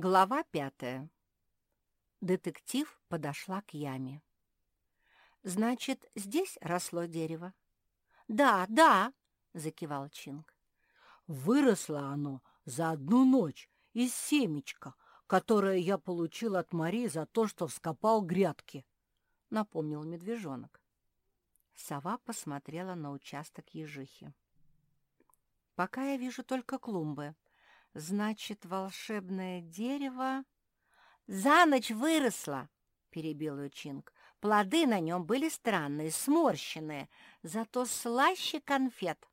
Глава пятая. Детектив подошла к яме. «Значит, здесь росло дерево?» «Да, да!» — закивал Чинг. «Выросло оно за одну ночь из семечка, которое я получил от Марии за то, что вскопал грядки», — напомнил медвежонок. Сова посмотрела на участок ежихи. «Пока я вижу только клумбы. Значит, волшебное дерево...» «За ночь выросло!» — перебил ее Чинг. «Плоды на нем были странные, сморщенные, зато слаще конфет».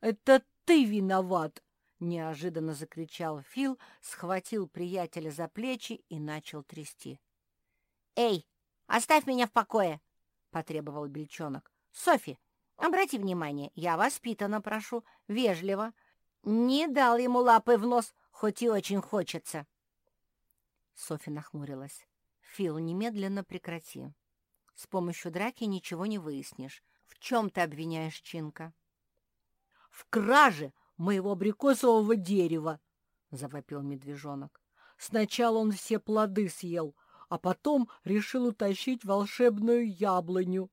«Это ты виноват!» — неожиданно закричал Фил, схватил приятеля за плечи и начал трясти. «Эй, оставь меня в покое!» — потребовал Бельчонок. «Софи, обрати внимание, я воспитанно прошу, вежливо. Не дал ему лапы в нос, хоть и очень хочется». Софи нахмурилась. «Фил, немедленно прекрати. С помощью драки ничего не выяснишь. В чем ты обвиняешь Чинка?» «В краже моего абрикосового дерева!» — завопил медвежонок. «Сначала он все плоды съел, а потом решил утащить волшебную яблоню».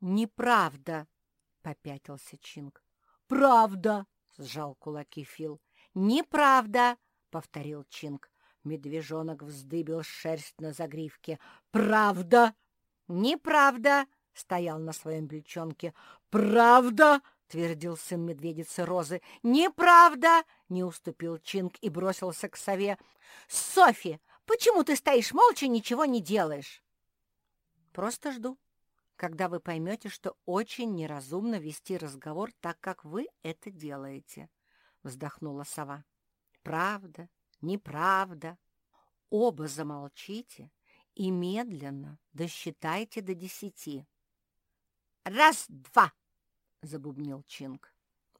«Неправда!» — попятился Чинг. «Правда!» — сжал кулаки Фил. «Неправда!» — повторил Чинг. Медвежонок вздыбил шерсть на загривке. «Правда!» «Неправда!» — стоял на своем бельчонке. «Правда!» — твердил сын медведицы Розы. «Неправда!» — не уступил Чинг и бросился к сове. «Софи, почему ты стоишь молча, ничего не делаешь?» «Просто жду, когда вы поймете, что очень неразумно вести разговор так, как вы это делаете», — вздохнула сова. «Правда, неправда. Оба замолчите и медленно досчитайте до десяти. «Раз, два!» — забубнил Чинг.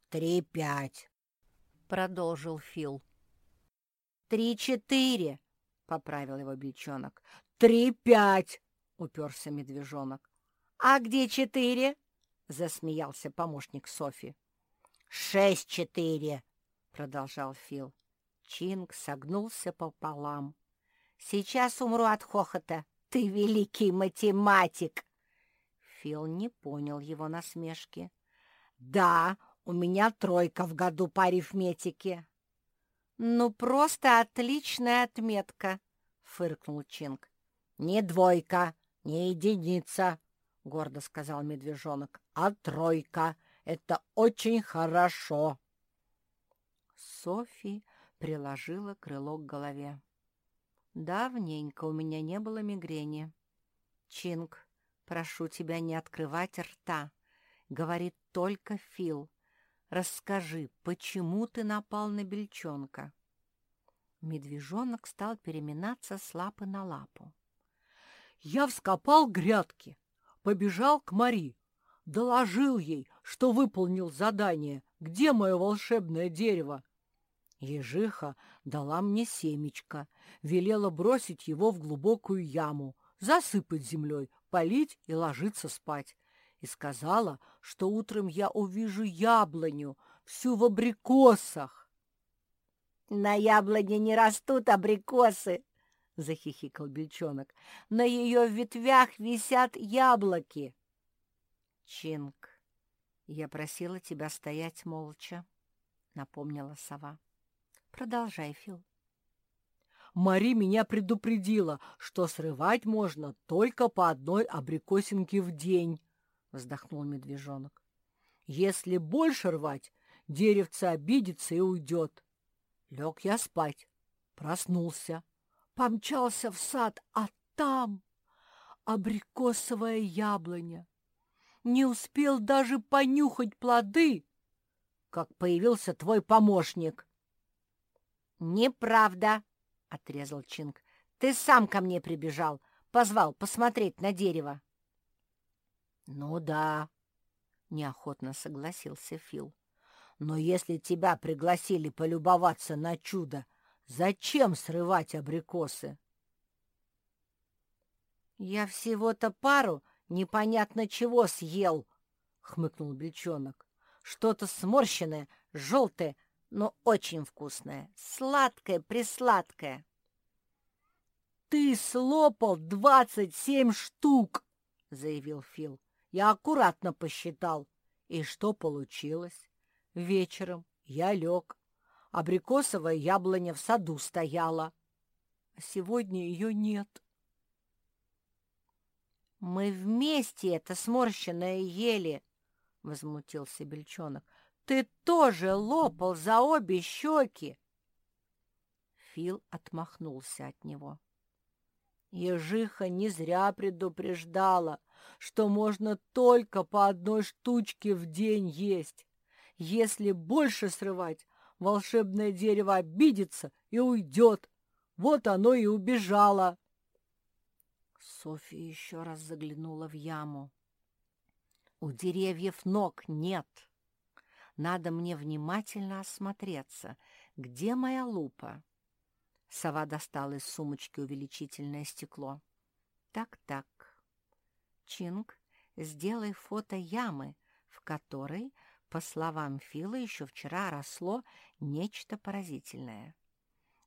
«Три, пять!» — продолжил Фил. «Три, четыре!» — поправил его бельчонок. «Три, пять!» — уперся медвежонок. «А где четыре?» — засмеялся помощник Софи. «Шесть, четыре!» — продолжал Фил. Чинг согнулся пополам. «Сейчас умру от хохота. Ты великий математик!» Фил не понял его насмешки. «Да, у меня тройка в году по арифметике». «Ну, просто отличная отметка», — фыркнул Чинг. «Не двойка, не единица», — гордо сказал медвежонок, — «а тройка. Это очень хорошо». Софи приложила крыло к голове. «Давненько у меня не было мигрени. Чинг, прошу тебя не открывать рта. Говорит только Фил. Расскажи, почему ты напал на бельчонка?» Медвежонок стал переминаться с лапы на лапу. «Я вскопал грядки, побежал к Мари, доложил ей, что выполнил задание. Где мое волшебное дерево?» Ежиха дала мне семечко, велела бросить его в глубокую яму, засыпать землей, полить и ложиться спать. И сказала, что утром я увижу яблоню, всю в абрикосах. — На яблоне не растут абрикосы, — захихикал бельчонок. — На ее ветвях висят яблоки. — Чинг, я просила тебя стоять молча, — напомнила сова. Продолжай, Фил. Мари меня предупредила, что срывать можно только по одной абрикосинке в день, — вздохнул медвежонок. Если больше рвать, деревце обидится и уйдет. Лег я спать, проснулся, помчался в сад, а там абрикосовая яблоня. Не успел даже понюхать плоды, как появился твой помощник. «Неправда!» — отрезал Чинг. «Ты сам ко мне прибежал, позвал посмотреть на дерево». «Ну да», — неохотно согласился Фил. «Но если тебя пригласили полюбоваться на чудо, зачем срывать абрикосы?» «Я всего-то пару непонятно чего съел», — хмыкнул Бельчонок. «Что-то сморщенное, желтое, но очень вкусное, сладкое-присладкое. «Ты слопал двадцать семь штук!» — заявил Фил. «Я аккуратно посчитал. И что получилось? Вечером я лег. Абрикосовая яблоня в саду стояла. А сегодня ее нет». «Мы вместе это сморщенное ели!» — возмутился Бельчонок. «Ты тоже лопал за обе щеки!» Фил отмахнулся от него. Ежиха не зря предупреждала, что можно только по одной штучке в день есть. Если больше срывать, волшебное дерево обидится и уйдет. Вот оно и убежало. Софья еще раз заглянула в яму. У деревьев ног нет. Надо мне внимательно осмотреться, где моя лупа. Сова достала из сумочки увеличительное стекло. Так-так. Чинг, сделай фото ямы, в которой, по словам Фила, еще вчера росло нечто поразительное.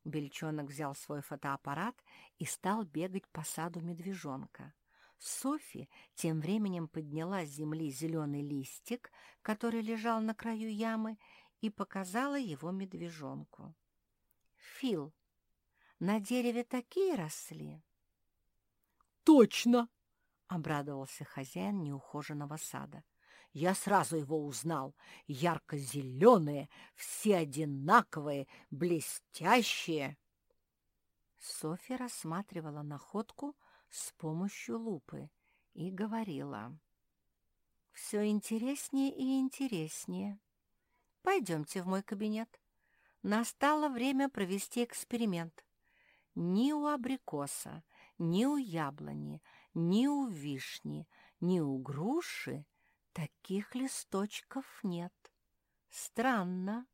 Бельчонок взял свой фотоаппарат и стал бегать по саду медвежонка. Софи тем временем подняла с земли зеленый листик, который лежал на краю ямы, и показала его медвежонку. «Фил, на дереве такие росли?» «Точно!» — обрадовался хозяин неухоженного сада. Я сразу его узнал. Ярко-зеленые, все одинаковые, блестящие. Софья рассматривала находку с помощью лупы и говорила. «Все интереснее и интереснее. Пойдемте в мой кабинет. Настало время провести эксперимент. Ни у абрикоса, ни у яблони, ни у вишни, ни у груши Таких листочков нет. Странно.